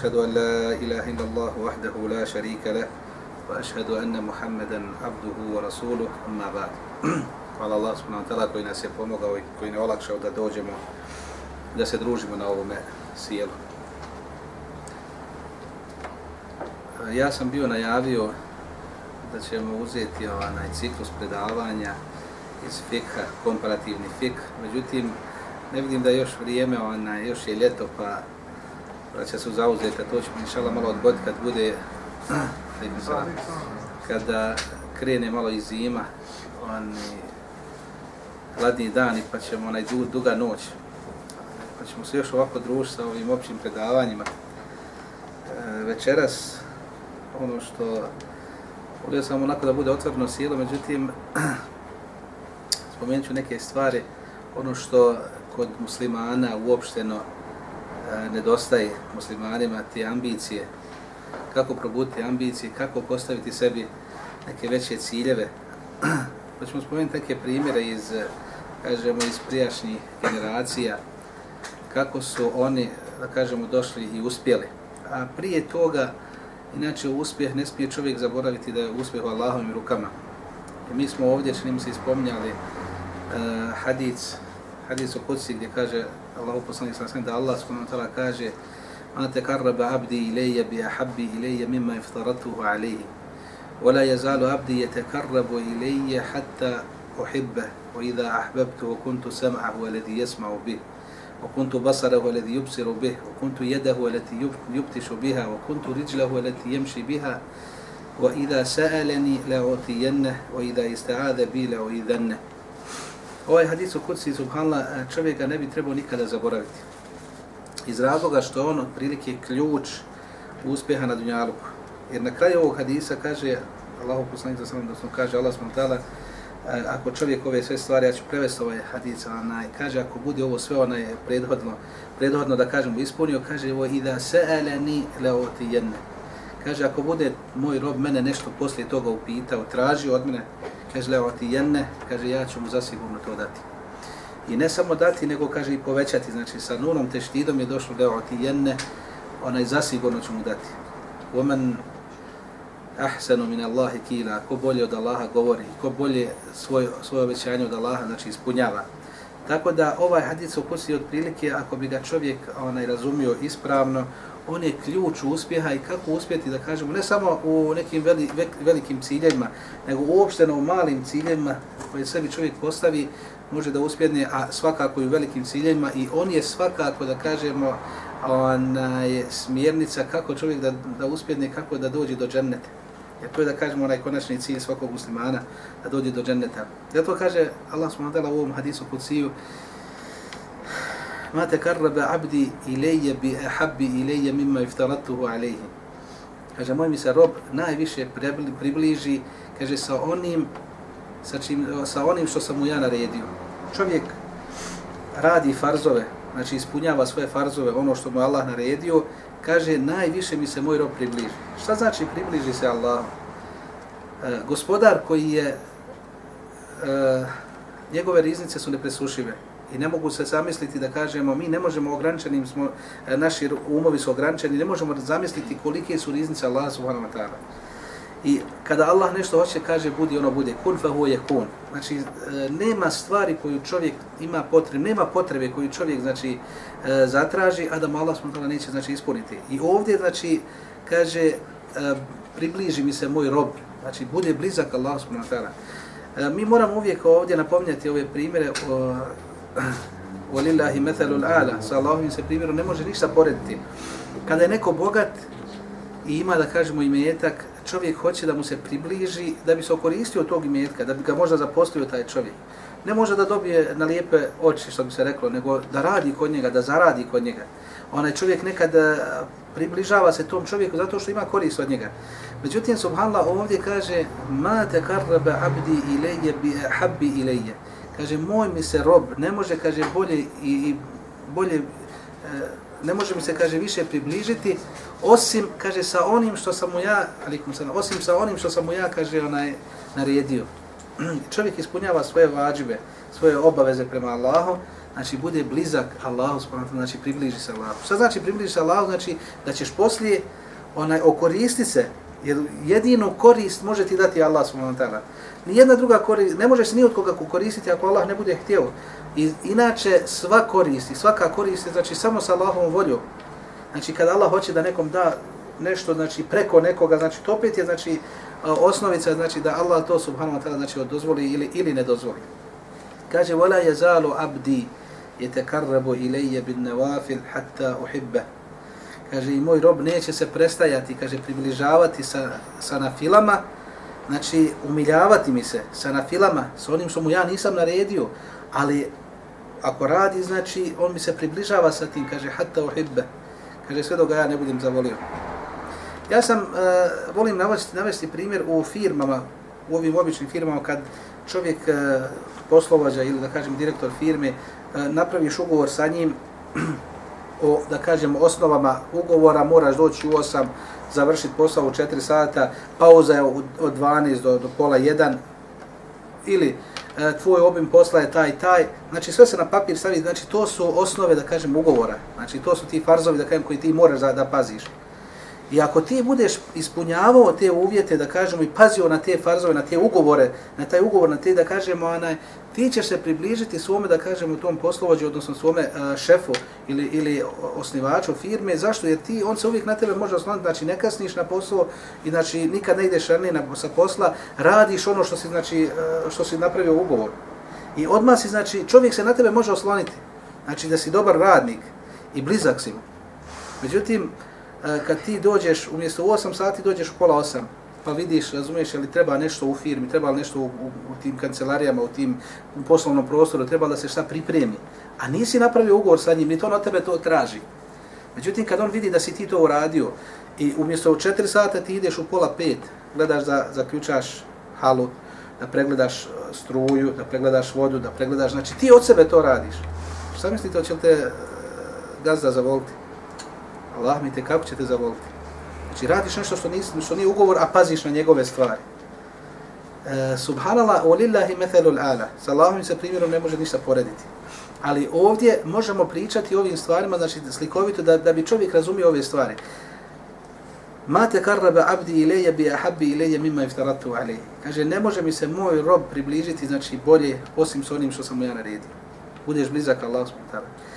أشهد أن لا إله إلا الله وحده لا شريك له وأشهد أن محمدا عبده ورسوله أما بعد Hvala Allah subhanahu wa ta'ala koji nas je pomogao i koji ne olakšao da dođemo, da se družimo na ovome sjelu. Ja sam bio najavio da ćemo uzeti onaj ciklus predavanja iz fikha, komparativni fik. Međutim, ne vidim da još vrijeme, ona, još je ljeto, pa braća su se to ćemo inšala malo odgoditi kad bude, kada krene malo i zima, oni, hladni dani, pa ćemo onaj duga noć, pa ćemo se još ovako družiti sa ovim općim predavanjima. E, večeras, ono što volio sam onako da bude otvoreno sjelo, međutim, spomenut ću neke stvari, ono što kod muslimana uopšteno nedostaje muslimanima, te ambicije, kako probuditi ambicije, kako postaviti sebi neke veće ciljeve. Pa ćemo spomenuti neke primjere iz, kažemo, iz prijašnjih generacija, kako su oni, da kažemo, došli i uspjeli. A prije toga, Inače, uspjeh ne smije čovjek zaboraviti da je uspjeh u Allahovim rukama. I mi smo ovdje, čini mi se, ispomnjali uh, hadis, hadis o kuci gdje kaže Da Allah subhanahu wa ta'ala kaže Ma te karraba abdi ilaija bi ahabbi ilaija mimma iftaratuhu alaihi. ولا يزال عبدي يتقرب إلي حتى أحبه. وإذا أحببته كنت سمعه الذي يسمع به وكنت بصره الذي يبصر به وكنت يده التي يبتش بها وكنت رجله التي يمشي بها. وإذا سألني لأعطينه وإذا استعاذ بي لأعيذنه. Ovaj hadis u kuci, subhanallah, e, čovjeka ne bi trebao nikada zaboraviti. Iz razloga što on otprilike ključ uspjeha na dunjaluku. Jer na kraju ovog hadisa kaže, Allahu poslanik za sallam, da smo kaže, Allah smo tala, e, ako čovjek ove sve stvari, ja ću prevesti ovaj hadis, onaj, kaže, ako bude ovo sve onaj prethodno, prethodno da kažemo ispunio, kaže, ovo i da se eleni leoti jedne. Kaže, ako bude moj rob mene nešto poslije toga upitao, traži od mene, kaže, leoti jenne, kaže, ja ću mu zasigurno to dati. I ne samo dati, nego kaže i povećati, znači sa nunom teštidom je došlo leoti jenne, onaj zasigurno ću mu dati. Omen ahsanu min Allahi kila, ko bolje od Allaha govori, ko bolje svoj, svoje obećanje od Allaha znači, ispunjava. Tako da ovaj hadis u kusi od prilike, ako bi ga čovjek onaj razumio ispravno, on je ključ uspjeha i kako uspjeti da kažemo, ne samo u nekim veli, velikim ciljevima, nego uopšteno u malim ciljevima koje sebi čovjek postavi, može da uspjedne, a svakako i u velikim ciljevima i on je svakako, da kažemo, onaj, smjernica kako čovjek da, da uspjedne, kako da dođe do dženneta. Jer to je da kažemo onaj konačni cilj svakog muslimana da dođe do dženneta. Zato kaže Allah subhanahu wa ta'ala u ovom hadisu kuciju Ma te abdi ilaje bi ahabbi ilaje mimma iftaratuhu alaihi. Kaže, moj mi se rob najviše približi, kaže, sa onim, sa, čim, sa onim što sam mu ja naredio. Čovjek radi farzove, znači ispunjava svoje farzove, ono što mu Allah naredio, kaže, najviše mi se moj rob približi. Šta znači približi se Allah? E, gospodar koji je, e, njegove riznice su nepresušive i ne mogu se zamisliti da kažemo, mi ne možemo ograničenim, smo, e, naši umovi su ograničeni, ne možemo zamisliti kolike su riznice Allah subhanahu wa ta'ala. I kada Allah nešto hoće, kaže budi ono bude, kun fa huwa yakun. Znači e, nema stvari koju čovjek ima potrebe, nema potrebe koju čovjek znači e, zatraži, a da mu Allah subhanahu taala neće znači ispuniti. I ovdje znači kaže približi mi se moj rob, znači bude blizak Allah subhanahu wa ta'ala. Mi moramo uvijek ovdje napominjati ove primjere o Walillahi mathalul ala, sa Allahovim se primjerom ne može ništa porediti. Kada je neko bogat i ima da kažemo imetak, čovjek hoće da mu se približi, da bi se okoristio tog imetka, da bi ga možda zaposlio taj čovjek. Ne može da dobije na lijepe oči, što bi se reklo, nego da radi kod njega, da zaradi kod njega. Onaj čovjek nekad eh, približava se tom čovjeku zato što ima korist od njega. Međutim, subhanallah ovdje kaže ma te karrabe abdi ilaje bi habbi ilaje. Kaže, moj mi se rob, ne može, kaže, bolje i, i bolje, e, ne može mi se, kaže, više približiti, osim, kaže, sa onim što sam mu ja, alikum sana, osim sa onim što sam mu ja, kaže, onaj, naredio. Čovjek ispunjava svoje vađbe svoje obaveze prema Allahu, znači bude blizak Allahu, znači približi se Allahu. Šta znači približi se Allahu? Znači da ćeš poslije onaj okoristi se, jer jedino korist može ti dati Allah subhanahu wa ta'ala. Nijedna druga korist, ne možeš ni od koga koristiti ako Allah ne bude htio. I, inače sva korist i svaka korist je znači samo sa Allahom voljom. Znači kada Allah hoće da nekom da nešto znači preko nekoga, znači to opet je znači osnovica znači da Allah to subhanahu wa ta'ala znači dozvoli ili ili ne dozvoli. Kaže wala yazalu abdi yatakarrabu ilayya bin nawafil hatta uhibbahu." Kaže i moj rob neće se prestajati, kaže približavati sa sa nafilama, znači umiljavati mi se sa nafilama, sa onim što mu ja nisam naredio, ali ako radi, znači on mi se približava sa tim, kaže hatta uhibba. Kaže sve dok ja ne budem zavolio. Ja sam, uh, volim navesti, navesti primjer u firmama, u ovim običnim firmama, kad čovjek e, uh, poslovađa ili da kažem direktor firme, uh, napraviš ugovor sa njim o, da kažem, osnovama ugovora, moraš doći u 8, završiti posao u 4 sata, pauza je od 12 do, do pola 1, ili e, tvoj obim posla je taj taj, znači sve se na papir stavi, znači to su osnove, da kažem, ugovora, znači to su ti farzovi, da kažem, koji ti moraš da, da paziš. I ako ti budeš ispunjavao te uvjete, da kažemo, i pazio na te farzove, na te ugovore, na taj ugovor, na te, da kažemo, onaj, ti ćeš se približiti svome, da kažemo, tom poslovođu, odnosno svome a, šefu ili, ili osnivaču firme. Zašto? Jer ti, on se uvijek na tebe može osloniti, znači ne kasniš na posao i znači nikad ne ideš ranije na, sa posla, radiš ono što si, znači, a, što si napravio ugovor. I odmah si, znači, čovjek se na tebe može osloniti. Znači da si dobar radnik i blizak si mu. Međutim, E, kad ti dođeš, umjesto u 8 sati dođeš u pola 8, pa vidiš, razumiješ, ali treba nešto u firmi, treba nešto u, u, u tim kancelarijama, u tim u poslovnom prostoru, treba da se šta pripremi. A nisi napravio ugovor sa njim, ni to na tebe to traži. Međutim, kad on vidi da si ti to uradio i umjesto u 4 sata ti ideš u pola 5, gledaš da zaključaš halu, da pregledaš e, struju, da pregledaš vodu, da pregledaš, znači ti od sebe to radiš. Šta mislite, hoće li te e, gazda zavoliti? Allah mi te kako će te zavoliti. Znači radiš nešto što, nis, što nije ugovor, a paziš na njegove stvari. E, subhanallah, u lillahi methelul ala. Sa Allahom se primjerom ne može ništa porediti. Ali ovdje možemo pričati o ovim stvarima, znači slikovito, da, da bi čovjek razumio ove stvari. Ma te karraba abdi ileje bi ahabbi ileje mima iftaratu alej. Kaže, ne može mi se moj rob približiti, znači bolje, osim s onim što sam mu ja naredio. Budeš blizak Allah subhanahu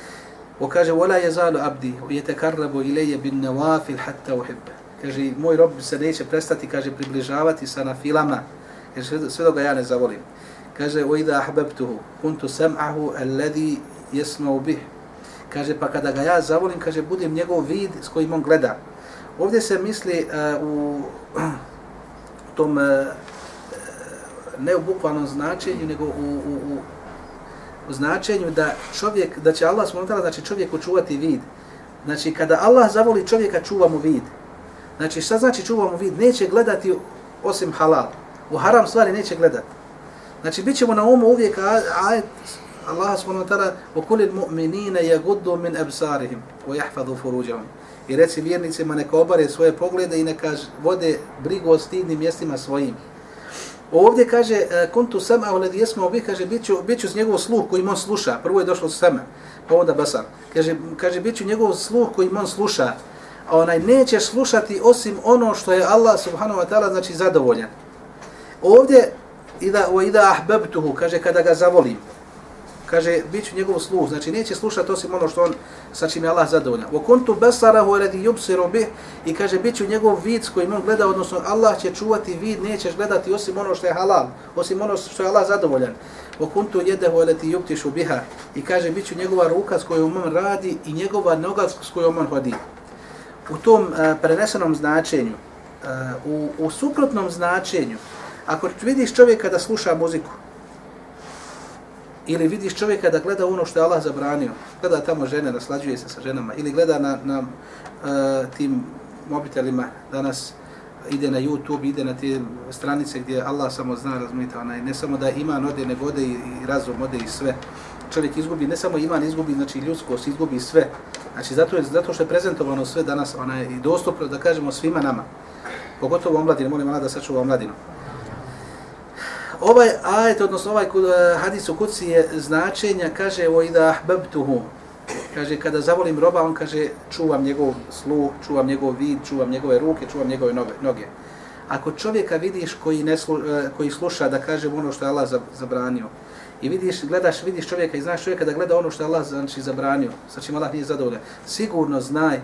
وكاجه ولا يزال عبدي ويتقرب الي بالنوافل حتى احبه kaže moj rob se neće prestati kaže približavati sa nafilama kaže sve dok ga ja ne zavolim kaže wa idha ahbabtuhu kuntu sam'ahu alladhi yasma'u bih kaže pa kada ga ja zavolim kaže budem njegov vid s kojim on gleda ovdje se misli uh, u tom uh, ne u bukvalnom značenju nego u, u, u u značenju da čovjek, da će Allah smontala, znači čovjek čuvati vid. Znači kada Allah zavoli čovjeka, čuva mu vid. Znači šta znači čuva mu vid? Neće gledati osim halal. U haram stvari neće gledati. Znači bit ćemo na umu uvijek ajet Allah subhanahu wa ta'ala وَكُلِ الْمُؤْمِنِينَ يَغُدُّ مِنْ أَبْسَارِهِمْ وَيَحْفَظُوا فُرُوجَهُمْ I reci vjernicima neka obare svoje poglede i neka vode brigu o stidnim mjestima svojim. Ovdje kaže e, kuntu sama alladhi yasma'u bi kaže biću biću s njegov sluh koji on sluša. Prvo je došlo sama, pa onda basar. Kaže kaže biću njegov sluh koji on sluša. A onaj neće slušati osim ono što je Allah subhanahu wa ta'ala znači zadovoljan. Ovdje ida wa ida ahbabtuhu kaže kada ga zavolim kaže bit ću njegov sluh, znači neće slušati osim ono što on sa čim je Allah zadovoljan. Wa kuntu basarahu alladhi yubsiru bih i kaže bit ću njegov vid s kojim on gleda, odnosno Allah će čuvati vid, nećeš gledati osim ono što je halal, osim ono što je Allah zadovoljan. Wa kuntu yadahu allati yubtishu biha i kaže bit ću njegova ruka s kojom on radi i njegova noga s kojom on hodi. U tom uh, prenesenom značenju, uh, u, u suprotnom značenju, ako vidiš čovjeka da sluša muziku, ili vidiš čovjeka da gleda ono što je Allah zabranio, gleda tamo žene, naslađuje se sa ženama, ili gleda na, na uh, tim mobitelima danas, ide na YouTube, ide na te stranice gdje Allah samo zna, razumijete, onaj, ne samo da ima ode, nego ode i, i razum, ode i sve. Čovjek izgubi, ne samo iman, izgubi, znači ljudskost, izgubi sve. Znači, zato, je, zato što je prezentovano sve danas onaj, i dostupno, da kažemo, svima nama. Pogotovo omladine, molim Allah da sačuva omladinu Ovaj ajet, odnosno ovaj eh, hadis u kuci je značenja, kaže o ida ahbabtuhu. Kaže, kada zavolim roba, on kaže, čuvam njegov sluh, čuvam njegov vid, čuvam njegove ruke, čuvam njegove noge. Ako čovjeka vidiš koji, ne slu, eh, koji sluša da kaže ono što je Allah zabranio, i vidiš, gledaš, vidiš čovjeka i znaš čovjeka da gleda ono što je Allah znači, zabranio, sa čim Allah nije zadovoljan, sigurno znaj,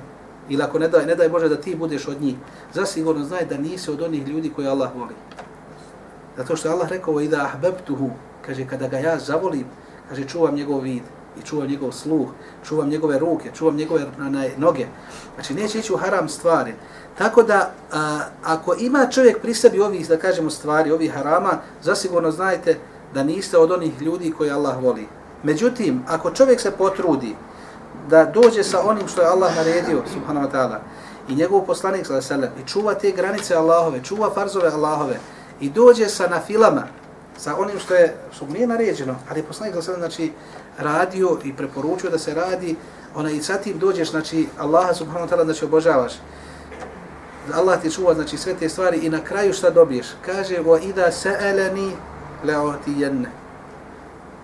ili ako ne daj, ne daj Bože da ti budeš od njih, zasigurno znaj da nisi od onih ljudi koji Allah voli. Zato što je Allah rekao i da ahbebtuhu, kaže kada ga ja zavolim, kaže čuvam njegov vid i čuvam njegov sluh, čuvam njegove ruke, čuvam njegove noge. Znači neće ići u haram stvari. Tako da a, ako ima čovjek pri sebi ovih, da kažemo stvari, ovih harama, zasigurno znajte da niste od onih ljudi koji Allah voli. Međutim, ako čovjek se potrudi da dođe sa onim što je Allah naredio, subhanahu wa ta'ala, i njegov poslanik, sallallahu alaihi i čuva te granice Allahove, čuva farzove Allahove, i dođe sa nafilama, sa onim što je, što nije naređeno, ali poslanik, sa znači, radio i preporučio da se radi, ona i sa tim dođeš, znači, Allaha, subhanahu wa ta'ala, znači, obožavaš. Allah ti čuva, znači, sve te stvari i na kraju šta dobiješ? Kaže, wa ida sa'alani le'otijenne.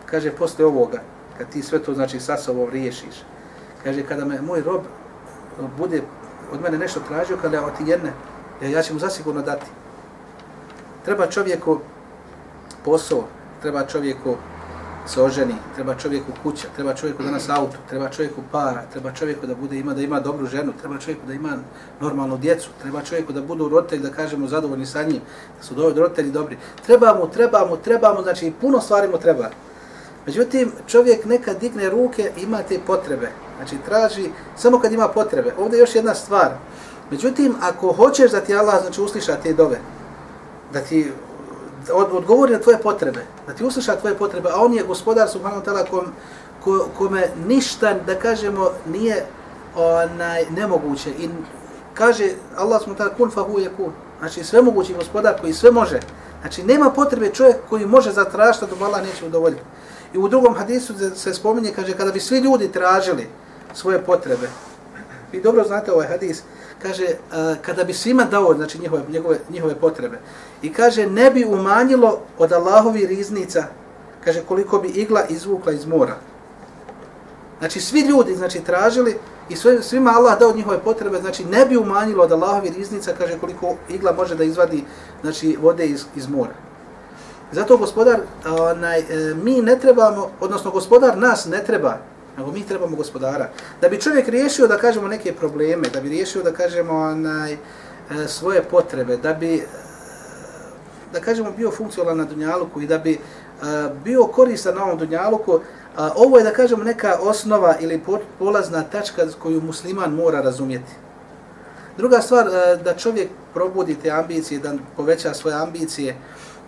Kaže, posle ovoga, kad ti sve to, znači, sa sobom riješiš, kaže, kada me moj rob bude od mene nešto tražio, kada le'otijenne, ja, ja ću mu zasigurno dati. Treba čovjeku posao, treba čovjeku se oženi, treba čovjeku kuća, treba čovjeku danas auto, treba čovjeku para, treba čovjeku da bude ima da ima dobru ženu, treba čovjeku da ima normalnu djecu, treba čovjeku da budu roditelji, da kažemo zadovoljni sa njim, da su dovoljni roditelji dobri. Treba mu, treba mu, treba mu, znači puno stvari mu treba. Međutim, čovjek nekad digne ruke, ima te potrebe. Znači, traži, samo kad ima potrebe. Ovdje je još jedna stvar. Međutim, ako hoćeš da ti Allah, znači, usliša te dove, da ti od, odgovori na tvoje potrebe, da ti usluša tvoje potrebe, a on je gospodar subhanahu wa ta'ala kom, ko, kome ništa, da kažemo, nije onaj nemoguće. I kaže Allah subhanahu wa ta'ala kun fahu je kun. Znači sve mogući gospodar koji sve može. Znači nema potrebe čovjek koji može zatražiti da Allah neće udovoljiti. I u drugom hadisu se spominje, kaže, kada bi svi ljudi tražili svoje potrebe, vi dobro znate ovaj hadis, kaže, uh, kada bi svima dao znači, njihove, njihove, njihove potrebe, i kaže, ne bi umanjilo od Allahovi riznica, kaže, koliko bi igla izvukla iz mora. Znači, svi ljudi, znači, tražili, i sve, svima Allah dao njihove potrebe, znači, ne bi umanjilo od Allahovi riznica, kaže, koliko igla može da izvadi, znači, vode iz, iz mora. Zato gospodar, onaj, e, mi ne trebamo, odnosno gospodar nas ne treba, nego mi trebamo gospodara. Da bi čovjek riješio, da kažemo, neke probleme, da bi riješio, da kažemo, onaj, e, svoje potrebe, da bi, e, da kažemo, bio funkcionalan na Dunjaluku i da bi e, bio koristan na ovom Dunjaluku, ovo je, da kažemo, neka osnova ili polazna tačka koju musliman mora razumjeti. Druga stvar, da čovjek probudi te ambicije, da poveća svoje ambicije,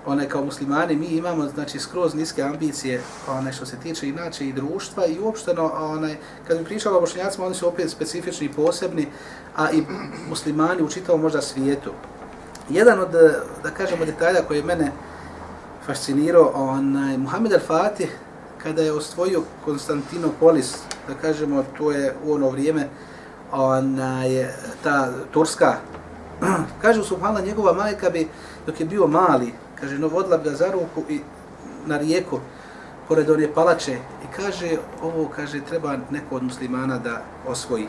one kao muslimani mi imamo znači skroz niske ambicije one što se tiče inače i društva i uopšteno onaj kad bi pričalo o bošnjacima oni su opet specifični i posebni a i muslimani u čitavom možda svijetu. Jedan od da kažemo detalja koji je mene fascinirao onaj Muhammed al-Fatih kada je osvojio Konstantinopolis da kažemo to je u ono vrijeme onaj ta turska. Kaže subhanallah njegova majka bi dok je bio mali kaže, no vodila ga za ruku i na rijeku, pored one palače, i kaže, ovo, kaže, treba neko od muslimana da osvoji.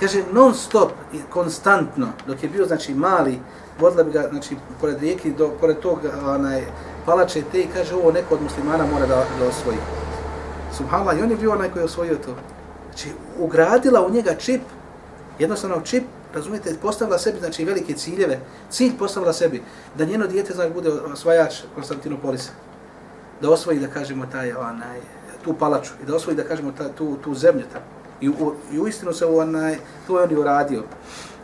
Kaže, non stop, i konstantno, dok je bio, znači, mali, vodila bi ga, znači, pored rijeke, do, pored tog, onaj, palače te, i kaže, ovo neko od muslimana mora da, da osvoji. Subhanallah, i on je bio onaj koji je osvojio to. Znači, ugradila u njega čip, jednostavno čip razumijete, postavila sebi znači velike ciljeve, cilj postavila sebi da njeno dijete znači bude osvajač Konstantinopolisa. Da osvoji da kažemo taj onaj tu palaču i da osvoji da kažemo ta, tu tu zemlju tamo. I u, i u istinu se onaj to je on i uradio.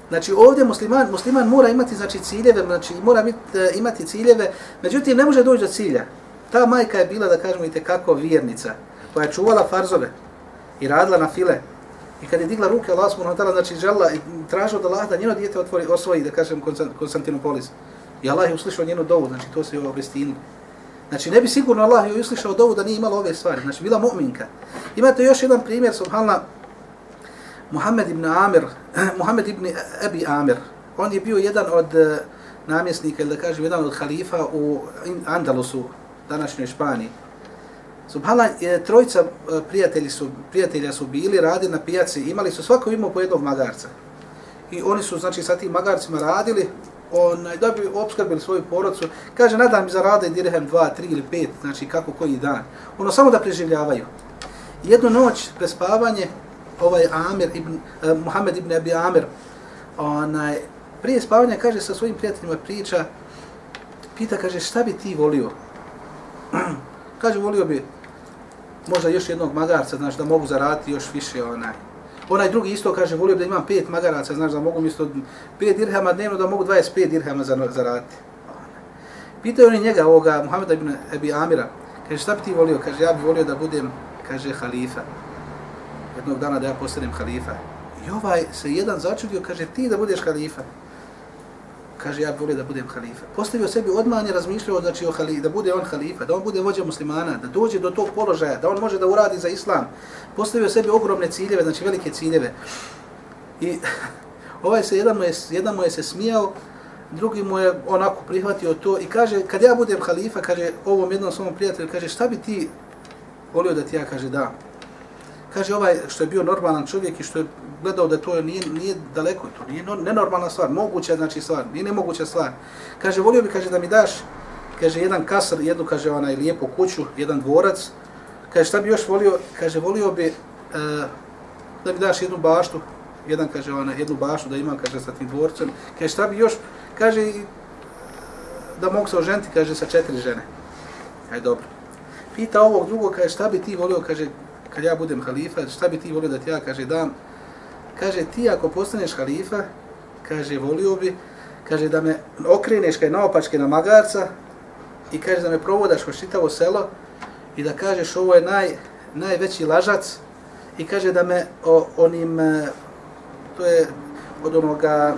Znači ovdje musliman musliman mora imati znači ciljeve, znači mora biti, e, imati ciljeve, međutim ne može doći do cilja. Ta majka je bila da kažemo i kako vjernica koja je čuvala farzove i radila na file I kad je digla ruke Allah subhanahu wa ta'ala, znači žela i tražila da Allah da njeno dijete otvori, osvoji, da kažem, Konstantinopolis. I Allah je uslišao njenu dovu, znači to se je obestinu. Znači ne bi sigurno Allah joj uslišao dovu da nije imala ove stvari, znači bila mu'minka. Imate još jedan primjer, subhanallah, Muhammed ibn Amir, Muhammed ibn Abi Amir, on je bio jedan od eh, namjesnika, ili da kažem, jedan od halifa u Andalusu, današnjoj Španiji. Subhana, e, trojica e, prijatelji su, prijatelja su bili, radili na pijaci, imali su svako imao po jednog magarca. I oni su, znači, sa tim magarcima radili, onaj, da bi obskrbili svoju porodcu. Kaže, nadam mi zarade dirhem 2, 3 ili 5, znači kako koji dan. Ono, samo da preživljavaju. Jednu noć, prespavanje, ovaj Amir, ibn, eh, Muhammed ibn Abi Amir, onaj, prije spavanja, kaže, sa svojim prijateljima priča, pita, kaže, šta bi ti volio? kaže, volio bi možda još jednog magarca, znaš, da mogu zaraditi još više, onaj, Onaj drugi isto kaže, volio da imam pet magaraca, znaš da mogu mjesto pet dirhama dnevno, da mogu 25 dirhama zaraditi. Pitaju oni njega, ovoga, Muhammeda ibn Ebi Amira, kaže, šta bi ti volio? Kaže, ja bi volio da budem, kaže, halifa. Jednog dana da ja postanem halifa. I ovaj se jedan začudio, kaže, ti da budeš halifa kaže ja bih da budem halifa. Postavio sebi odmah je razmišljao znači, o halifa, da bude on halifa, da on bude vođa muslimana, da dođe do tog položaja, da on može da uradi za islam. Postavio sebi ogromne ciljeve, znači velike ciljeve. I ovaj se jedan mu je, jedan mu je se smijao, drugi mu je onako prihvatio to i kaže, kad ja budem halifa, kaže ovom jednom svom prijatelju, kaže šta bi ti volio da ti ja, kaže da. Kaže ovaj što je bio normalan čovjek i što je gledao da to nije, nije daleko, to nije nenormalna stvar, moguća znači stvar, nije nemoguća stvar. Kaže, volio bi, kaže, da mi daš, kaže, jedan kasar, jednu, kaže, onaj lijepu kuću, jedan dvorac, kaže, šta bi još volio, kaže, volio bi e, da mi daš jednu baštu, jedan, kaže, ona, jednu baštu da imam, kaže, sa tim dvorcem, kaže, šta bi još, kaže, e, da mogu se oženiti, kaže, sa četiri žene. Aj, dobro. Pita ovog drugog, kaže, šta bi ti volio, kaže, kad ja budem halifa, šta bi ti volio da ti ja, kaže, dam, kaže ti ako postaneš halifa, kaže volio bi, kaže da me okreneš kaj naopačke na magarca i kaže da me provodaš kroz čitavo selo i da kažeš ovo je naj, najveći lažac i kaže da me o, onim, e, to je od onoga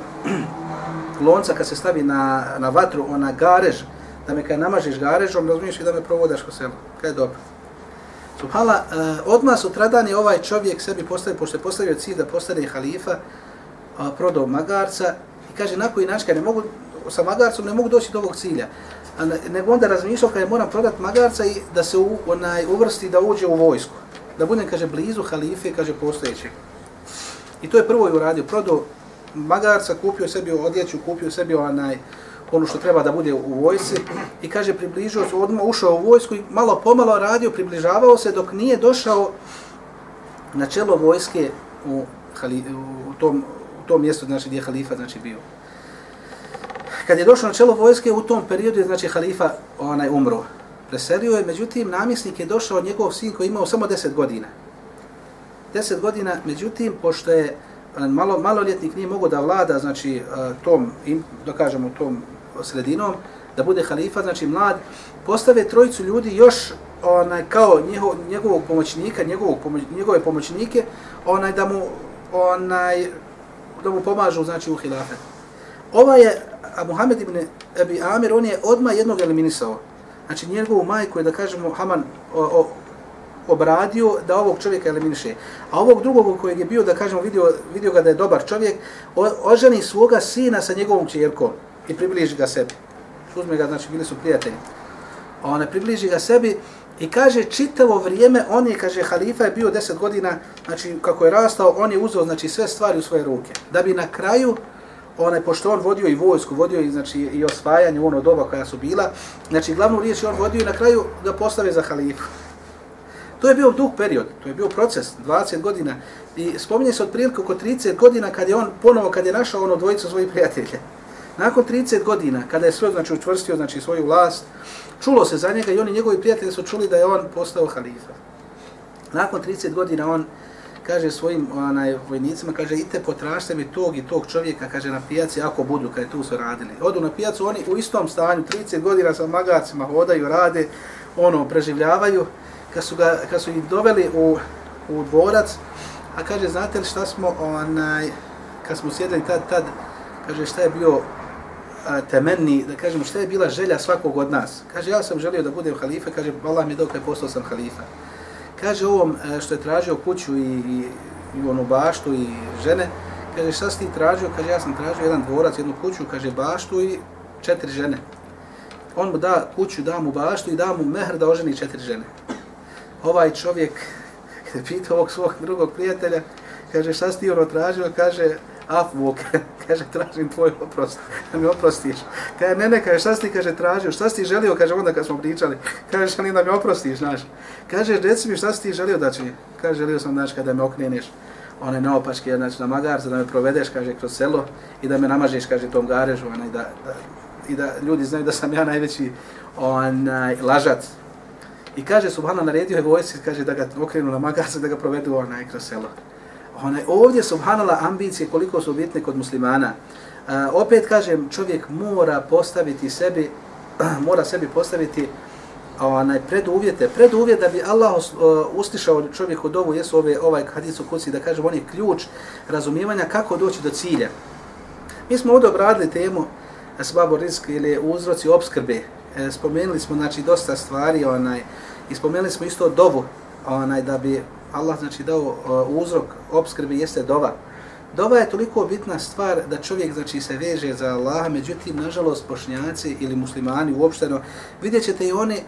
lonca kad se stavi na, na vatru, ona garež, da me kaj namažiš garežom, razumiješ i da me provodaš kroz selo. Kaj je dobro. Subhala, uh, eh, odmah sutradan je ovaj čovjek sebi postavio, pošto je postavio cilj da postane halifa, uh, prodao magarca i kaže, na koji način, ne mogu, sa magarcom ne mogu doći do ovog cilja. A ne, nego onda razmišljao kada je moram prodati magarca i da se u, onaj, uvrsti da uđe u vojsku. Da budem, kaže, blizu halife, kaže, postojećeg. I to je prvo i uradio. Prodao magarca, kupio sebi odjeću, kupio sebi onaj, ono što treba da bude u vojsi i kaže približio se, odmah ušao u vojsku i malo pomalo radio, približavao se dok nije došao na čelo vojske u, hali, u, tom, u tom mjestu znači, gdje je halifa znači, bio. Kad je došao na čelo vojske u tom periodu je znači, halifa onaj, umro. Preselio je, međutim, namjesnik je došao njegov sin koji imao samo 10 godina. 10 godina, međutim, pošto je e, malo maloljetnik nije mogao da vlada znači e, tom da kažemo tom sredinom, da bude halifa, znači mlad, postave trojicu ljudi još onaj kao njegov, njegovog pomoćnika, njegovog pomoć, njegove pomoćnike, onaj da mu onaj da mu pomažu znači u hilafet. Ova je a Muhammed ibn Abi Amir, on je odmah jednog eliminisao. Znači njegovu majku je da kažemo Haman o, o, obradio da ovog čovjeka eliminiše. A ovog drugog kojeg je bio, da kažemo, vidio, vidio ga da je dobar čovjek, oženi svoga sina sa njegovom čerkom i približi ga sebi. Uzme ga, znači bili su prijatelji. On približi ga sebi i kaže čitavo vrijeme, on je, kaže, halifa je bio 10 godina, znači kako je rastao, on je uzeo znači, sve stvari u svoje ruke. Da bi na kraju, onaj, pošto on vodio i vojsku, vodio i, znači, i osvajanje u ono doba koja su bila, znači glavnu riječ je on vodio i na kraju ga postave za halifu. To je bio dug period, to je bio proces, 20 godina. I spominje se otprilike oko 30 godina kad je on ponovo, kad je našao ono dvojicu svojih prijatelja. Nakon 30 godina, kada je sve znači, učvrstio znači, svoju vlast, čulo se za njega i oni njegovi prijatelji su čuli da je on postao halifa. Nakon 30 godina on kaže svojim onaj, vojnicima, kaže, ite potražite mi tog i tog čovjeka, kaže, na pijaci, ako budu, kada tu su radili. Odu na pijacu, oni u istom stanju, 30 godina sa magacima hodaju, rade, ono, preživljavaju, kad su, ga, kad su ih doveli u, u dvorac, a kaže, znate li šta smo, onaj, kad smo sjedili tad, tad, kaže, šta je bio a, temenni, da kažemo, šta je bila želja svakog od nas? Kaže, ja sam želio da budem halifa, kaže, Allah mi je dok je postao sam halifa. Kaže, ovom e, što je tražio kuću i, i, i onu baštu i žene, kaže, šta si ti tražio? Kaže, ja sam tražio jedan dvorac, jednu kuću, kaže, baštu i četiri žene. On mu da kuću, da mu baštu i da mu mehr da oženi četiri žene. Ovaj čovjek, kada pita ovog svog drugog prijatelja, kaže, šta si ti ono tražio? Kaže, afvuk, kaže, tražim tvoj oprost, da mi oprostiš. Kaže, ne, ne, kaže, šta si ti, kaže, tražio, šta si ti želio, kaže, onda kad smo pričali, kaže, želim da mi oprostiš, znaš. Kaže, reci mi šta si ti želio da će, kaže, želio sam, znaš, kada me okreneš one naopačke, znači, na magarca, da me provedeš, kaže, kroz selo i da me namažeš, kaže, tom garežu, onaj, da, da, i da ljudi znaju da sam ja najveći onaj, lažac. I kaže, Subhana naredio je vojci, kaže, da ga okrenu na magarca, da ga provedu onaj, kroz selo onaj, ovdje subhanala ambicije koliko su bitne kod muslimana. Uh, opet kažem, čovjek mora postaviti sebi, mora sebi postaviti onaj preduvjete, preduvjet da bi Allah uh, uslišao čovjeku dovu, jesu ove, ovaj hadis u kuci, da kažem, on je ključ razumijevanja kako doći do cilja. Mi smo ovdje obradili temu asbabu risk ili uzroci obskrbe. E, spomenuli smo znači dosta stvari onaj, i spomenuli smo isto dovu onaj, da bi Allah znači dao uh, uzrok obskrbi jeste dova. Dova je toliko bitna stvar da čovjek znači se veže za Allaha, međutim nažalost bošnjaci ili muslimani uopšteno vidjet ćete i oni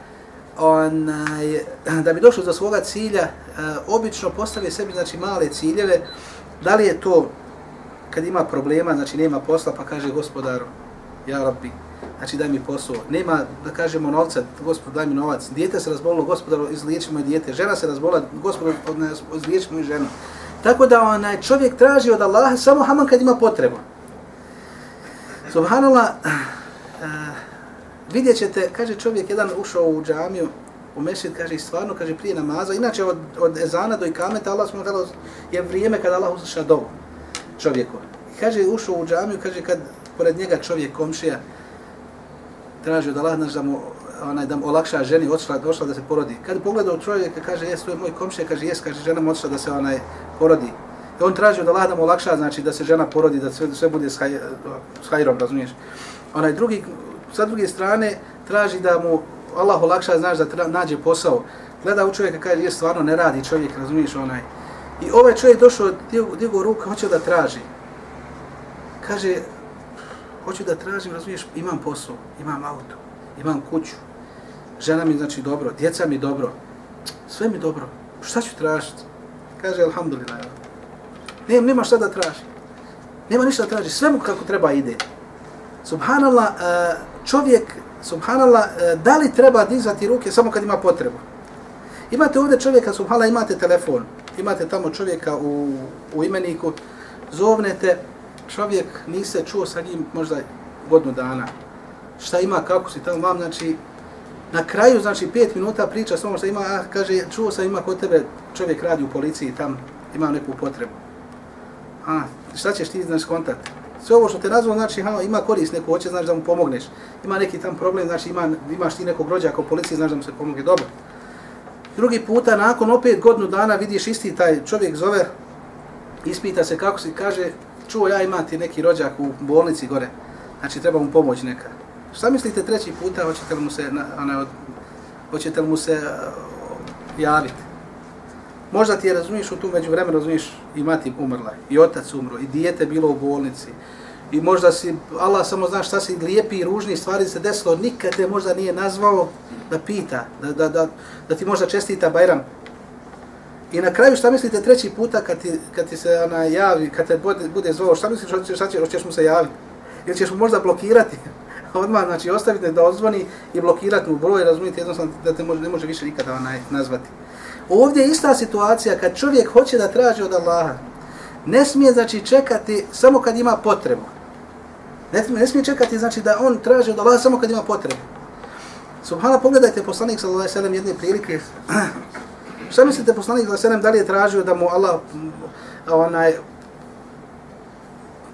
onaj, da bi došli do svoga cilja uh, obično postavljaju sebi znači male ciljeve. Da li je to kad ima problema, znači nema posla pa kaže gospodaru, ja rabbi, znači daj mi posao. Nema, da kažemo, novca, gospod, daj mi novac. Dijete se razbolilo, gospodar, izliječi moje dijete. Žena se razbolila, gospodar, izliječi moju ženu. Tako da onaj čovjek traži od Allaha samo haman kad ima potrebu. Subhanallah, uh, vidjet ćete, kaže čovjek, jedan ušao u džamiju, u mešid, kaže, i stvarno, kaže, prije namaza. Inače, od, od ezana do ikameta, Allah smo gledali, je vrijeme kada Allah usliša dovu čovjeku. I kaže, ušao u džamiju, kaže, kad pored njega čovjek komšija, tražio da Allah da mu onaj da mu olakša ženi odšla došla da se porodi. Kad pogledao čovjeka kaže jes to je moj komšija kaže jes kaže žena mu odšla da se onaj porodi. I on tražio da Allah da mu olakša znači da se žena porodi da sve sve bude s, haj, s hajrom razumiješ. Onaj drugi sa druge strane traži da mu Allah olakša znaš, da tra, nađe posao. Gleda u čovjeka kaže jes stvarno ne radi čovjek razumiješ onaj. I ovaj čovjek došao digo ruku hoće da traži. Kaže hoću da tražim, razumiješ, imam posao, imam auto, imam kuću, žena mi znači dobro, djeca mi dobro, sve mi dobro, šta ću tražiti? Kaže, alhamdulillah, nema, nema šta da traži, nema ništa da traži, sve mu kako treba ide. Subhanallah, e, čovjek, subhanallah, e, da li treba dizati ruke samo kad ima potrebu? Imate ovdje čovjeka, subhanallah, imate telefon, imate tamo čovjeka u, u imeniku, zovnete, čovjek nise čuo sa njim možda godinu dana. Šta ima, kako si tamo vam, znači, na kraju, znači, pet minuta priča s što ima, a, kaže, čuo sam ima kod tebe, čovjek radi u policiji, tam ima neku potrebu. A, šta ćeš ti, znači, kontakt? Sve ovo što te nazvao, znači, ha, ima korist neko, hoće, znači, da mu pomogneš. Ima neki tam problem, znači, ima, imaš ti nekog rođaka u policiji, znači, da mu se pomogne. Dobro. Drugi puta, nakon opet godinu dana, vidiš isti taj čovjek zove, ispita se kako si, kaže, čuo ja imati neki rođak u bolnici gore, znači treba mu pomoć neka. Šta mislite treći puta, hoćete li mu se, ona, hoćete li mu se uh, javiti? Možda ti je, razumiješ, u tu među vremenu, razumiješ, i mati umrla, i otac umro, i dijete bilo u bolnici, i možda si, Allah samo zna šta si lijepi i ružni stvari se desilo, nikad te možda nije nazvao da pita, da, da, da, da ti možda čestita Bajram, I na kraju šta mislite treći puta kad ti, kad ti se ona javi, kad te bude, bude zvao, šta misliš šta, šta će, hoćeš mu se javiti? Ili ćeš mu možda blokirati? Odmah, znači ostavite da odzvoni i blokirati mu broj, razumijete jednostavno da te može, ne može više nikada onaj nazvati. Ovdje je ista situacija kad čovjek hoće da traži od Allaha. Ne smije znači čekati samo kad ima potrebu. Ne, ne smije čekati znači da on traži od Allaha samo kad ima potrebu. Subhana, pogledajte poslanik sallallahu alejhi ve sellem jedne prilike Šta mislite poslanik za da li je tražio da mu Allah mm, onaj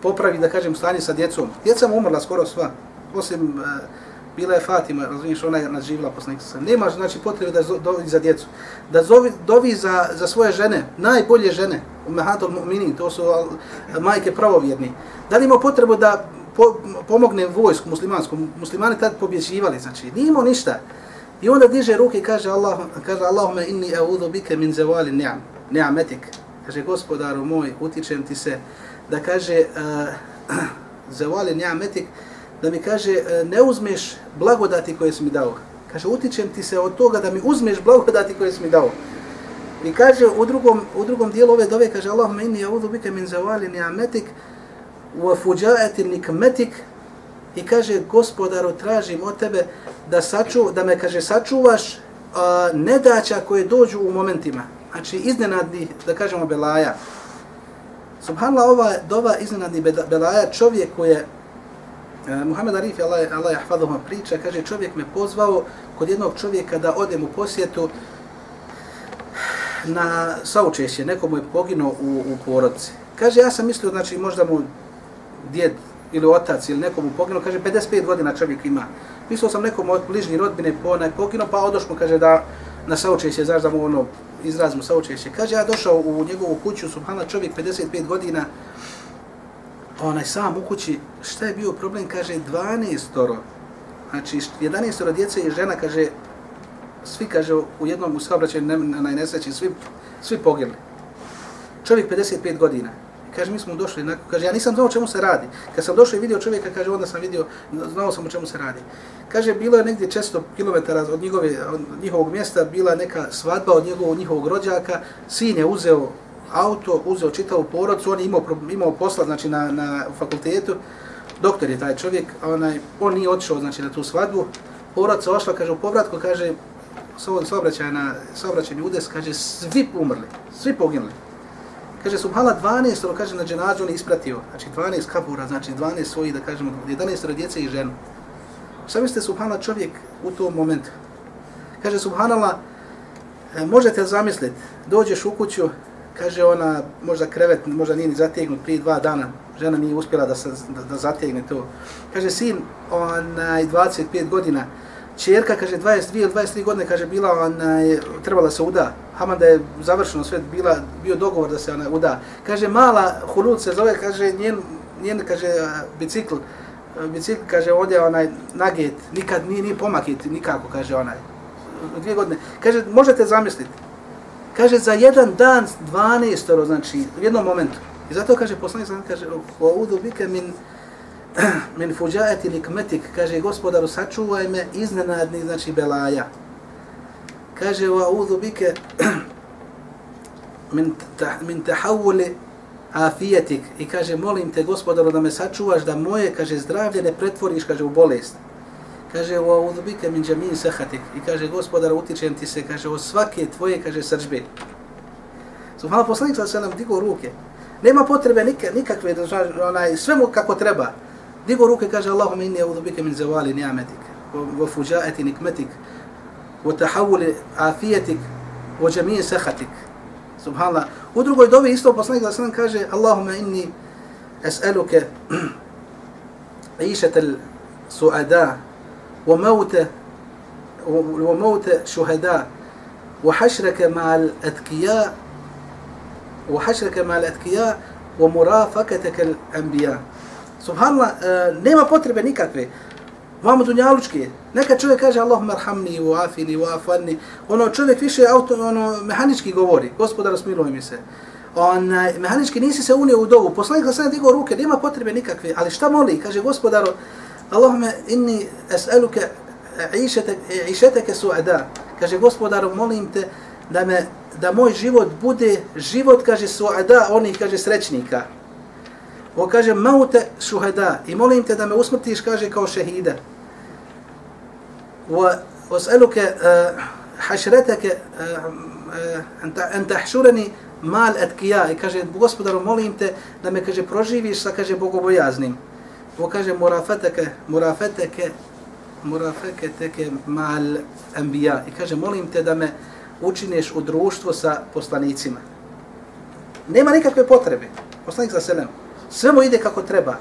popravi da kažem stanje sa djecom? Djeca mu umrla skoro sva. Osim uh, bila je Fatima, razumiješ, ona je nadživila poslanik sa. Nema znači potrebe da dovi za djecu. Da zovi, dovi za, za svoje žene, najbolje žene, mehatul mu'minin, to su majke pravovjerni. Da li ima potrebu da po, pomogne vojsku muslimansku? Muslimani tad pobježivali, znači, nije imao ništa. I onda diže ruke i kaže Allah, kaže Allahumma inni a'udhu bika min zawali ni'am, ni'ametik. kaže gospodaru moj, utičem ti se da kaže eh, uh, zavali njametik, da mi kaže eh, ne uzmeš blagodati koje si mi dao. Kaže utičem ti se od toga da mi uzmeš blagodati koje si mi dao. I kaže u drugom, u drugom dijelu ove dove, kaže Allahumma inni a'udhu bika min zawali ni'ametik wa fujaati nikmetik i kaže gospodaru tražim od tebe da saču, da me kaže sačuvaš a, nedaća koje dođu u momentima. Znači iznenadni, da kažemo belaja. Subhanallah, ova dova iznenadni belaja, čovjek koji je eh, Muhammed Arif, Allah, Allah je ahfaduhom priča, kaže čovjek me pozvao kod jednog čovjeka da odem u posjetu na saučešće, neko mu je poginuo u, u porodci. Kaže, ja sam mislio, znači, možda mu djed ili otac ili nekomu poginuo, kaže, 55 godina čovjek ima. Mislio sam nekom od bližnji rodbine po onaj poginuo, pa odošmo, kaže, da na saučešće, znaš da mu ono, izrazimo saučešće. Kaže, ja došao u njegovu kuću, subhana, čovjek 55 godina, onaj sam u kući, šta je bio problem, kaže, 12 oro. Znači, 11 djece i žena, kaže, svi, kaže, u jednom u saobraćaju na, nesreći, svi, svi pogirli. Čovjek 55 godina. Kaže, mi smo došli, na, kaže, ja nisam znao o čemu se radi. Kad sam došao i vidio čovjeka, kaže, onda sam vidio, znao sam o čemu se radi. Kaže, bilo je negdje 400 km od, njegove, od njihovog mjesta, bila neka svadba od njegovog, njihovog rođaka, sin je uzeo auto, uzeo čitavu porodcu, on je imao, imao posla, znači, na, na fakultetu, doktor je taj čovjek, onaj, on nije otišao, znači, na tu svadbu, porodca ošla, kaže, u povratku, kaže, saobraćaj na saobraćajni udes, kaže, svi umrli, svi poginuli. Kaže, subhala 12, ono kaže, na dženazu on ispratio, znači 12 kabura, znači 12 svojih, da kažemo, 11 djece i ženu. Šta mislite, subhala čovjek u tom momentu? Kaže, subhanala, e, možete zamisliti, dođeš u kuću, kaže ona, možda krevet, možda nije ni zategnut prije dva dana, žena nije uspjela da, se, da, da zategne to. Kaže, sin, onaj, 25 godina, Čerka, kaže, 22 ili 23 godine, kaže, bila, ona je, trebala se uda. Haman da je završeno sve, bila, bio dogovor da se ona uda. Kaže, mala Hulud se zove, kaže, njen, njen kaže, bicikl, bicikl, kaže, ovdje onaj naget, nikad nije, nije pomakit, nikako, kaže, onaj. Dvije godine. Kaže, možete zamisliti. Kaže, za jedan dan 12, znači, u jednom momentu. I zato, kaže, poslanik sam, kaže, o udu bike min, min fuđajati nikmetik, kaže gospodaru, sačuvaj me iznenadni, znači belaja. Kaže, wa udhu bike min, ta, min tahavuli afijetik. I kaže, molim te gospodaru da me sačuvaš, da moje, kaže, zdravlje ne pretvoriš, kaže, u bolest. Kaže, wa udhu bike min džamin sahatik. I kaže, gospodaru, utičem ti se, kaže, o svake tvoje, kaže, srđbe. Subhano poslanik sa selam digo ruke. Nema potrebe nikakve, znači, onaj, sve mu kako treba. ديقروك كاج اللهم إني أعوذ بك من زوال نعمتك وفجاءة نكمتك وتحول عافيتك وجميع سخطك سبحان الله U drugoj dobi isto poslanik da sam kaže Allahumma inni es'aluke عيشة السعداء وموت وموت شهداء وحشرك مع الأذكياء وحشرك مع الأذكياء ومرافقتك الأنبياء Subhanallah, e, nema potrebe nikakve. Vamo dunjalučke. Neka čovjek kaže Allahumma arhamni, uafini, uafani. Ono čovjek više auto, ono, mehanički govori. Gospodar, smiluj mi se. On, mehanički nisi se unio u dovu. Poslanik sam digao ruke, nema potrebe nikakve. Ali šta moli? Kaže gospodaru, Allahume inni es'eluke išeteke su'ada. Kaže gospodaru, molim te da me da moj život bude život, kaže su'ada, onih, kaže, srećnika. On kaže, maute šuhada, i molim te da me usmrtiš, kaže, kao šehida. Wa os'eluke uh, hašreteke uh, uh, eh, tahšureni mal etkija. I kaže, gospodaru, molim te da me, kaže, proživiš sa, kaže, bogobojaznim. On kaže, murafeteke, murafeteke, murafeteke mal enbija. I kaže, molim te da me učiniš u društvu sa poslanicima. Nema nikakve potrebe. Poslanik za selem sve mu ide kako treba.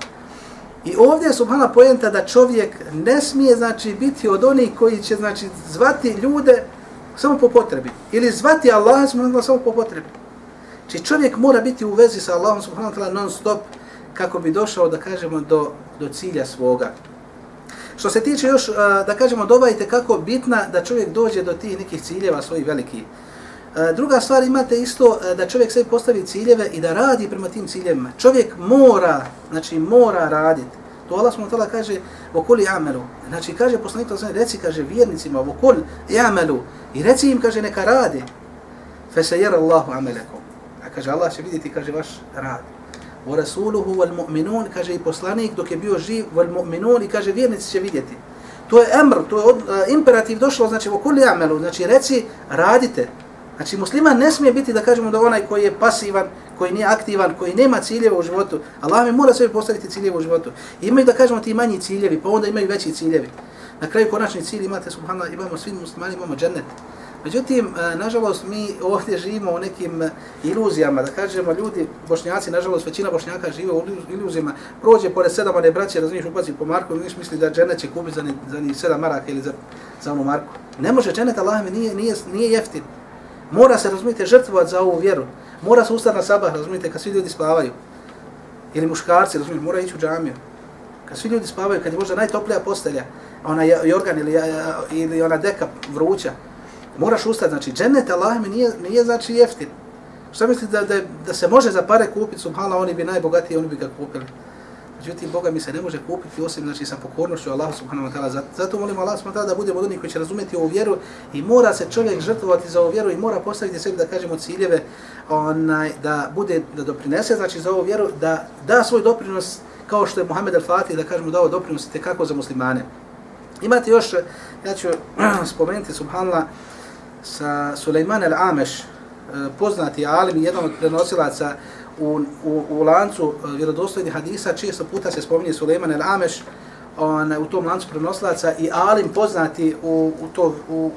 I ovdje je subhana pojenta da čovjek ne smije znači biti od onih koji će znači zvati ljude samo po potrebi ili zvati Allah samo po potrebi. Či čovjek mora biti u vezi sa Allahom subhanahu wa ta'ala non stop kako bi došao da kažemo do, do cilja svoga. Što se tiče još da kažemo dobajte kako bitna da čovjek dođe do tih nekih ciljeva svojih velikih. E, druga stvar, imate isto e, da čovjek sebi postavi ciljeve i da radi prema tim ciljevima. Čovjek mora, znači mora raditi. To Allah smo tala kaže, vokul amelu. Znači kaže poslanik to reci, kaže vjernicima, vokul amelu. I reci im, kaže, neka rade. Fesejera Allahu amelekom. A kaže, Allah će vidjeti, kaže, vaš rad. Wa rasuluhu wal mu'minun, kaže i poslanik dok je bio živ, wal mu'minun, i kaže vjernici će vidjeti. To je emr, to je od, uh, imperativ došlo, znači u amelu, znači reci, radite. Znači musliman ne smije biti da kažemo da onaj koji je pasivan, koji nije aktivan, koji nema ciljeva u životu. Allah mi mora sebi postaviti ciljeve u životu. I imaju da kažemo ti manji ciljevi, pa onda imaju veći ciljevi. Na kraju konačni cilj imate, subhanallah, imamo svi muslimani, imamo džennet. Međutim, e, nažalost, mi ovdje živimo u nekim e, iluzijama, da kažemo, ljudi, bošnjaci, nažalost, većina bošnjaka žive u iluzijama, prođe pored sedam one braće, razumiješ, upazi po Marku, niš misli da džene će kupiti za ni, za ni sedam maraka ili za, za onu Marku. Ne može dženet, Allah mi nije, nije, nije jeftin. Mora se, razumijete, žrtvovati za ovu vjeru. Mora se ustati na sabah, razumijete, kad svi ljudi spavaju. Ili muškarci, razumijete, mora ići u džamiju. Kad svi ljudi spavaju, kad je možda najtoplija postelja, ona jorgan ili, ili ona deka vruća, moraš ustati, znači džennet Allah mi nije, nije znači jeftin. Šta mislite da, da, da se može za pare kupiti, subhala, oni bi najbogatiji, oni bi ga kupili. Međutim, Boga mi se ne može kupiti osim znači, sa pokornošću Allah subhanahu wa ta'ala. Zato molimo Allah subhanahu wa ta'ala da budemo od onih koji će razumjeti ovu vjeru i mora se čovjek žrtvovati za ovu vjeru i mora postaviti sebi da kažemo ciljeve onaj, da bude, da doprinese znači, za ovu vjeru, da da svoj doprinos kao što je Muhammed al-Fatih, da kažemo dao doprinos kako za muslimane. Imate još, ja ću spomenuti subhanallah, sa Sulejman al-Ameš, eh, poznati alim, jedan od prenosilaca u, u, u lancu e, vjerodostojnih hadisa, često puta se spominje Suleiman el-Ameš on, u tom lancu prenosilaca i alim poznati u, u to, u,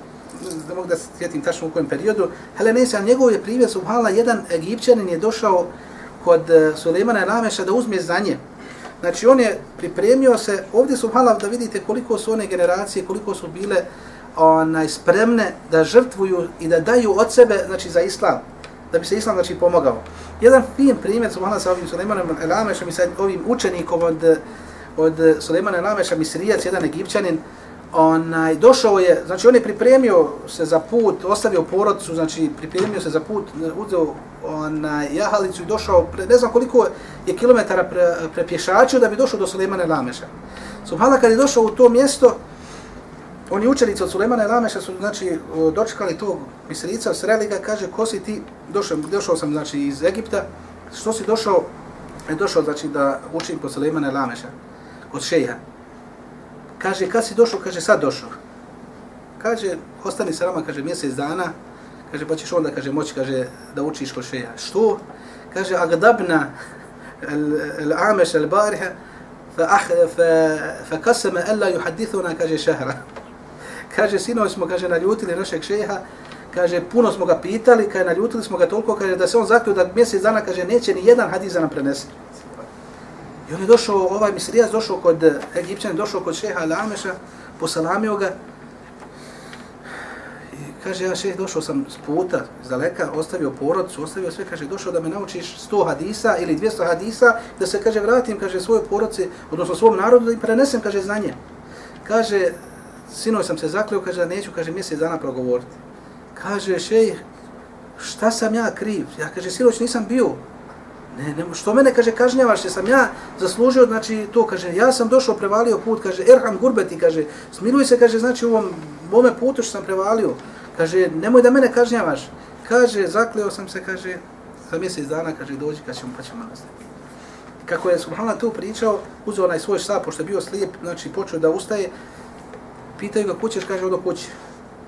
ne mogu da se sjetim tačno u kojem periodu. Helenesa, njegov je primjer, subhala, jedan egipćanin je došao kod e, Sulemana Sulejmana da uzme za nje. Znači, on je pripremio se, ovdje subhala, da vidite koliko su one generacije, koliko su bile onaj spremne da žrtvuju i da daju od sebe znači za islam da bi se islam znači pomogao. Jedan fin primjer subhana sa ovim Sulejmanom Elamešom i sa ovim učenikom od od Sulejmana Elameša, Misrijac jedan egipćanin onaj došao je znači on je pripremio se za put ostavio porodicu znači pripremio se za put uzeo onaj jahalicu i došao pre, ne znam koliko je kilometara pre, prepješačio da bi došao do Sulejmana el-Ameša subhanallah kad je došao u to mjesto oni učenici od Sulemana i Lameša su znači e, dočekali tog miselica, sreli ga, kaže, ko si ti, došao, došao sam znači iz Egipta, što si došao, je došao znači da učim kod Sulemana i Lameša, kod šeha. Kaže, kad si došao, kaže, sad došao. Kaže, ostani sa nama, kaže, mjesec dana, kaže, pa ćeš onda, kaže, moći, kaže, da učiš kod šeha. Što? Kaže, agdabna l'ameš l'bariha, fa, fa, fa kasama, alla juhadithuna, kaže, šehra. Kaže, sinoć smo, kaže, naljutili našeg šeha, kaže, puno smo ga pitali, kaže, naljutili smo ga toliko, kaže, da se on zaklju da mjesec dana, kaže, neće ni jedan hadis da nam prenese. I on je došao, ovaj misrijac došao kod Egipćana, došao kod šeha Alameša, posalamio ga, i kaže, ja šeh, došao sam s puta, iz daleka, ostavio porodicu, ostavio sve, kaže, došao da me naučiš 100 hadisa ili 200 hadisa, da se, kaže, vratim, kaže, svoje porodici, odnosno svom narodu, da im prenesem, kaže, znanje. Kaže, sinoj sam se zakleo, kaže da neću, kaže mjesec dana progovoriti. Kaže, šej, šta sam ja kriv? Ja kaže, sinoć nisam bio. Ne, ne, što mene, kaže, kažnjavaš, jer sam ja zaslužio, znači, to, kaže, ja sam došao, prevalio put, kaže, Erham Gurbeti, kaže, smiluj se, kaže, znači, u ovom, ovome putu što sam prevalio, kaže, nemoj da mene kažnjavaš. Kaže, zakleo sam se, kaže, za mjesec dana, kaže, dođi, kad ćemo, pa ćemo nastaviti. Kako je Subhanallah tu pričao, uzeo onaj svoj štap, pošto je bio slijep, znači, počeo da ustaje, Pitaju ga kućeš, kaže odo kući.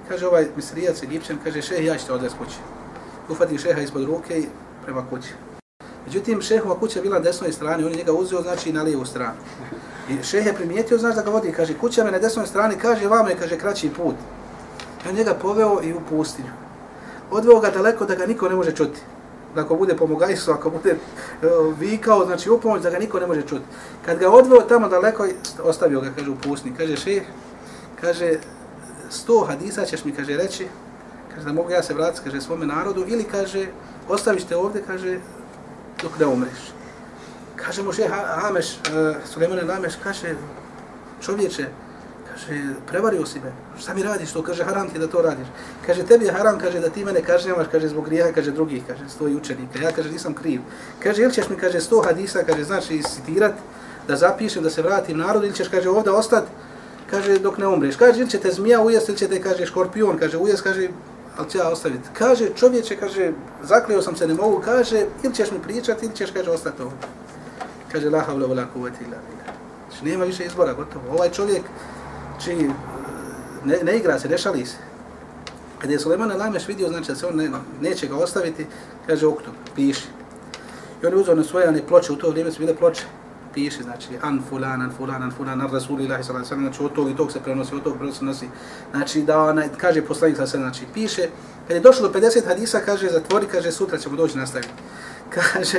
Kaže ovaj misrijac, egipćan, kaže šeh, ja ću te odvesti kuće. Ufati šeha ispod ruke i prema kući. Međutim, šehova kuća bila na desnoj strani, on je njega uzeo, znači, na lijevu stranu. I šeh je primijetio, znaš da ga vodi, kaže, kuća me na desnoj strani, kaže, vama je, kaže, kraći put. I on njega poveo i u pustinju. Odveo ga daleko da ga niko ne može čuti. Da ako bude pomogajstvo, ako bude uh, vikao, znači, u pomoć, da ga niko ne može čuti. Kad ga odveo tamo daleko, ostavio ga, kaže, u pustinju. Kaže, šeh, kaže, sto hadisa ćeš mi, kaže, reći, kaže, da mogu ja se vratiti, kaže, svome narodu, ili, kaže, ostaviš te ovdje, kaže, dok ne umreš. Kaže mu šeha Ameš, e, uh, Sulemane Ameš, kaže, čovječe, Kaže, prevario si me. Šta mi radiš to? Kaže, haram ti da to radiš. Kaže, tebi je haram, kaže, da ti mene kažnjavaš, kaže, zbog grijeha, kaže, drugih, kaže, stoji učenika. Ja, kaže, nisam kriv. Kaže, ili ćeš mi, kaže, sto hadisa, kaže, znači, citirat, da zapišem, da se vratim narodu, ili ćeš, kaže, ovdje ostati, kaže, dok ne umreš. Kaže, ili će te zmija ujest, ili će te, kaže, škorpion, kaže, ujest, kaže, ali će ja ostaviti. Kaže, čovječe, kaže, zakleo sam se, ne mogu, kaže, ili ćeš mi pričati, ili ćeš, kaže, ostati ovdje. Kaže, la havla, la kuvati, la Znači, nema više izbora, gotovo. Ovaj čovjek, čiji ne, ne igra se, ne šali se. Kad je Suleman Lameš vidio, znači da se on ne, neće ga ostaviti, kaže oktob, piši. I on je uzao na svoje one ploče, u to vrijeme su bile ploče, piše, znači an fulan, an fulan, an fulan, an rasulillahi sallallahu alaihi znači od tog i tog se prenosi, od tog prenosi, znači da ona, kaže poslanik sallallahu znači piše, kad je došlo do 50 hadisa, kaže zatvori, kaže sutra ćemo doći nastaviti. Kaže,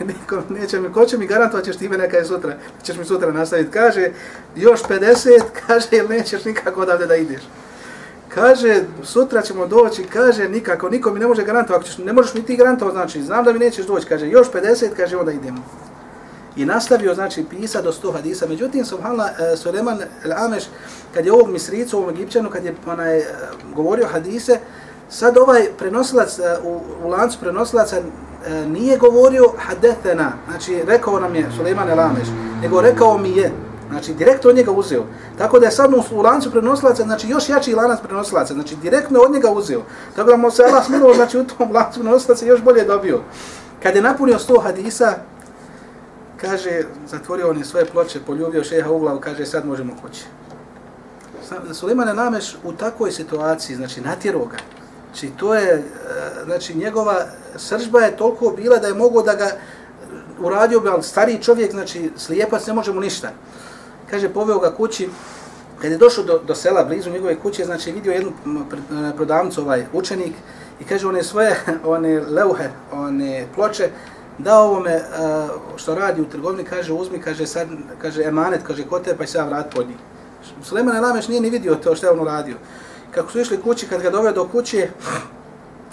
nikom neće mi, ko će mi garantovati ćeš ti mene kada je sutra, ćeš mi sutra nastaviti. Kaže, još 50, kaže, ili nećeš nikako odavde da ideš. Kaže, sutra ćemo doći, kaže, nikako, niko mi ne može garantovati, ćeš, ne možeš mi ti garantovati, znači, znam da mi nećeš doći, kaže, još 50, kaže, onda idemo. I nastavio, znači, pisa do 100 hadisa. Međutim, subhanallah, e, uh, Suleman al-Ameš, kad je ovog misricu, ovom Egipćanu, kad je onaj, uh, govorio hadise, sad ovaj prenosilac, uh, u, u lancu prenosilaca, E, nije govorio hadethena, znači rekao nam je Suleman al-Ameš, nego rekao mi je, znači direktno od njega uzeo. Tako da je sad u lancu prenosilaca, znači još jači lanac prenosilaca, znači direktno od njega uzeo. Tako da mu se Allah smilovo, znači u tom lancu prenosilaca još bolje dobio. Kad je napunio sto hadisa, kaže, zatvorio on je svoje ploče, poljubio šeha u glavu, kaže, sad možemo kući. Suleiman Elameš u takvoj situaciji, znači natjero ga, Znači, to je, e, znači, njegova sržba je toliko bila da je mogo da ga uradio bi, ali stariji čovjek, znači, slijepac, ne može mu ništa. Kaže, poveo ga kući, kad je došao do, do sela, blizu njegove kuće, znači, vidio jednu e, prodavnicu, ovaj učenik, i kaže, one svoje, one leuhe, one ploče, da ovome eh, što radi u trgovini, kaže, uzmi, kaže, sad, kaže, emanet, kaže, kote, pa se ja vrat pod njih. Suleman Elameš nije ni vidio to što je on uradio kako su išli kući, kad ga doveo do kuće,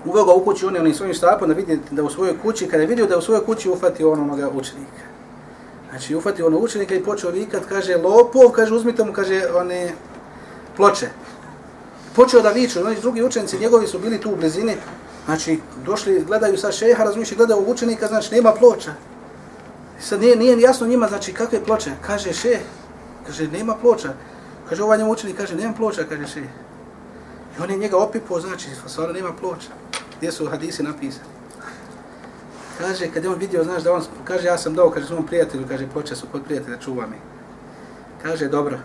uveo ga u kući, on je onim svojim štapom da vidi da u svojoj kući, kada je vidio da u svojoj kući ufati on onoga učenika. Znači, ufati onog učenika i počeo vikat, kaže, lopov, kaže, uzmite mu, kaže, one ploče. Počeo da viču, znači, drugi učenici njegovi su bili tu u blizini, znači, došli, gledaju sa šeha, razumiješ, gledaju učenika, znači, nema ploča. Sad nije, nije jasno njima, znači, kakve ploče? Kaže, šeh, kaže, nema ploča. Kaže, ovaj njemu učenik, kaže, nema ploča, kaže, šeh. I on je njega opipo, znači, stvarno nema ploča. Gdje su hadisi napisani? Kaže, kad je on vidio, znaš, da on, kaže, ja sam dao, kaže, svom prijatelju, kaže, ploče su kod prijatelja, čuva mi. Kaže, dobro.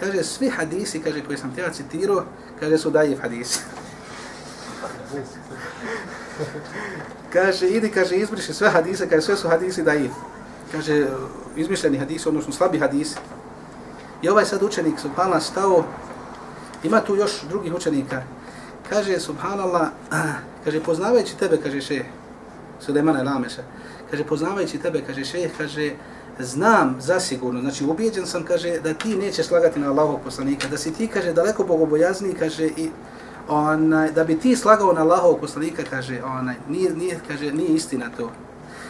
Kaže, svi hadisi, kaže, koji sam te ja citirao, kaže, su dajiv hadisi kaže, idi, kaže, izbriši sve hadise, kaže, sve su hadisi dajiv. Kaže, izmišljeni hadisi, odnosno slabi hadisi. I ovaj sad učenik, subhanallah, stao, Ima tu još drugih učenika. Kaže, subhanallah, kaže, poznavajući tebe, kaže šeh, Sulemana Lameša, kaže, poznavajući tebe, kaže šeh, kaže, znam zasigurno, znači ubijeđen sam, kaže, da ti nećeš slagati na Allahog poslanika, da si ti, kaže, daleko bogobojazni, kaže, i onaj, da bi ti slagao na Allahovog poslanika, kaže, onaj, nije, nije, kaže, nije istina to.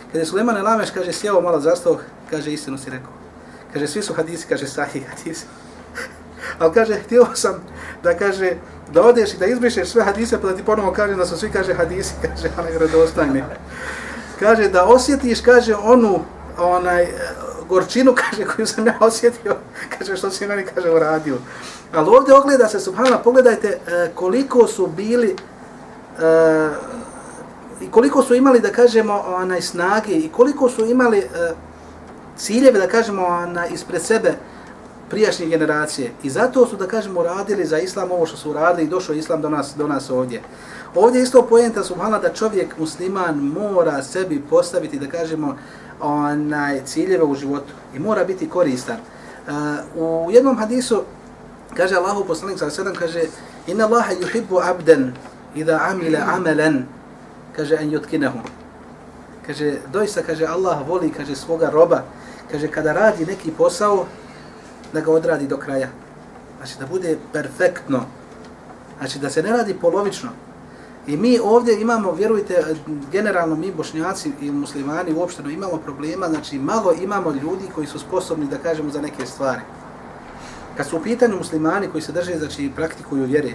Kada je Suleman Lameš, kaže, sjeo malo zastao, kaže, istinu si rekao. Kaže, svi su hadisi, kaže, sahih hadisi. Ali kaže, htio sam da kaže, da odeš i da izbrišeš sve hadise, pa da ti ponovo kaže da su svi, kaže, hadisi, kaže, onaj radostajni. Kaže, da osjetiš, kaže, onu, onaj, gorčinu, kaže, koju sam ja osjetio, kaže, što si meni, kaže, uradio. Ali ovdje ogleda se, subhana, pogledajte e, koliko su bili, e, i koliko su imali, da kažemo, onaj, snage, i koliko su imali e, ciljeve, da kažemo, onaj, ispred sebe, prijašnje generacije. I zato su, da kažemo, radili za islam ovo što su radili i došao islam do nas, do nas ovdje. Ovdje je isto pojenta, subhana, da čovjek musliman mora sebi postaviti, da kažemo, onaj ciljeve u životu i mora biti koristan. Uh, u jednom hadisu kaže Allahu poslanik sa sedam kaže inna Allahe yuhibbu abdan idha amila amalan kaže an yutkinahu kaže doista kaže Allah voli kaže svoga roba kaže kada radi neki posao da ga odradi do kraja. Znači da bude perfektno. Znači da se ne radi polovično. I mi ovdje imamo, vjerujte, generalno mi bošnjaci i muslimani uopšteno imamo problema, znači malo imamo ljudi koji su sposobni da kažemo za neke stvari. Kad su u pitanju muslimani koji se drže, znači praktikuju vjere,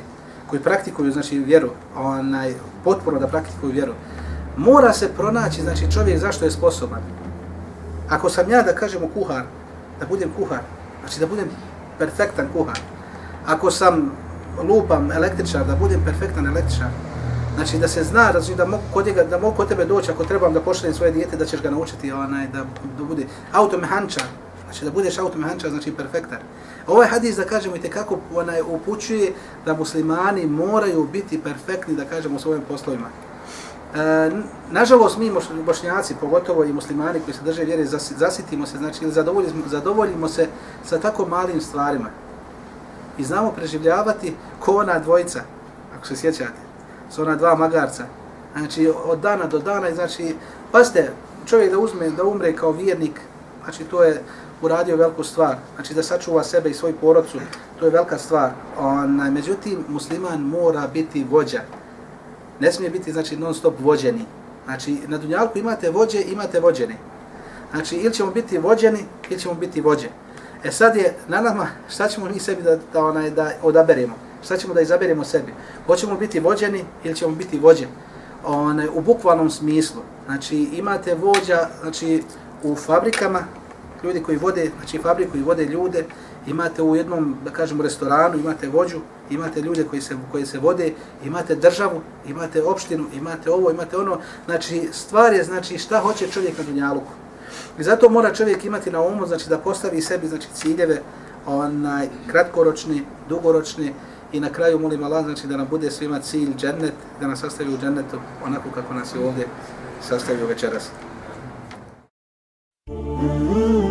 koji praktikuju znači vjeru, onaj potpuno da praktikuju vjeru, mora se pronaći znači čovjek zašto je sposoban. Ako sam ja da kažemo kuhar, da budem kuhar, znači da budem perfektan kuhar. Ako sam lupam električar, da budem perfektan električar. Znači da se zna, znači da mogu kod, njega, da mogu kod tebe doći ako trebam da pošaljem svoje dijete, da ćeš ga naučiti onaj, da, da bude automehančar. Znači da budeš automehančar, znači perfektan. Ovaj hadis da kažemo i kako onaj upućuje da muslimani moraju biti perfektni da kažemo u svojim poslovima. E, nažalost mi bošnjaci, pogotovo i muslimani koji se drže vjere, zasitimo se, znači zadovoljimo, zadovoljimo se sa tako malim stvarima. I znamo preživljavati ko ona dvojica, ako se sjećate, s ona dva magarca. Znači od dana do dana, znači, pazite, čovjek da uzme, da umre kao vjernik, znači to je uradio veliku stvar, znači da sačuva sebe i svoj porodcu, to je velika stvar. Ona, međutim, musliman mora biti vođa. Ne smije biti, znači, non stop vođeni. Znači, na Dunjalku imate vođe, imate vođeni. Znači, ili ćemo biti vođeni, ili ćemo biti vođe. E sad je na nama, šta ćemo mi sebi da, da, onaj, da odaberemo? Šta ćemo da izaberemo sebi? Hoćemo biti vođeni ili ćemo biti vođe? One, u bukvalnom smislu. Znači, imate vođa, znači, u fabrikama, ljudi koji vode, znači fabriku i vode ljude, imate u jednom, da kažemo, restoranu, imate vođu, imate ljude koji se, koji se vode, imate državu, imate opštinu, imate ovo, imate ono. Znači, stvar je, znači, šta hoće čovjek na Dunjaluku. I zato mora čovjek imati na umu, znači, da postavi sebi, znači, ciljeve, onaj, kratkoročni, dugoročni, i na kraju molim Allah, znači, da nam bude svima cilj džennet, da nas sastavi u džennetu, onako kako nas je ovdje sastavio večeras. Ooh.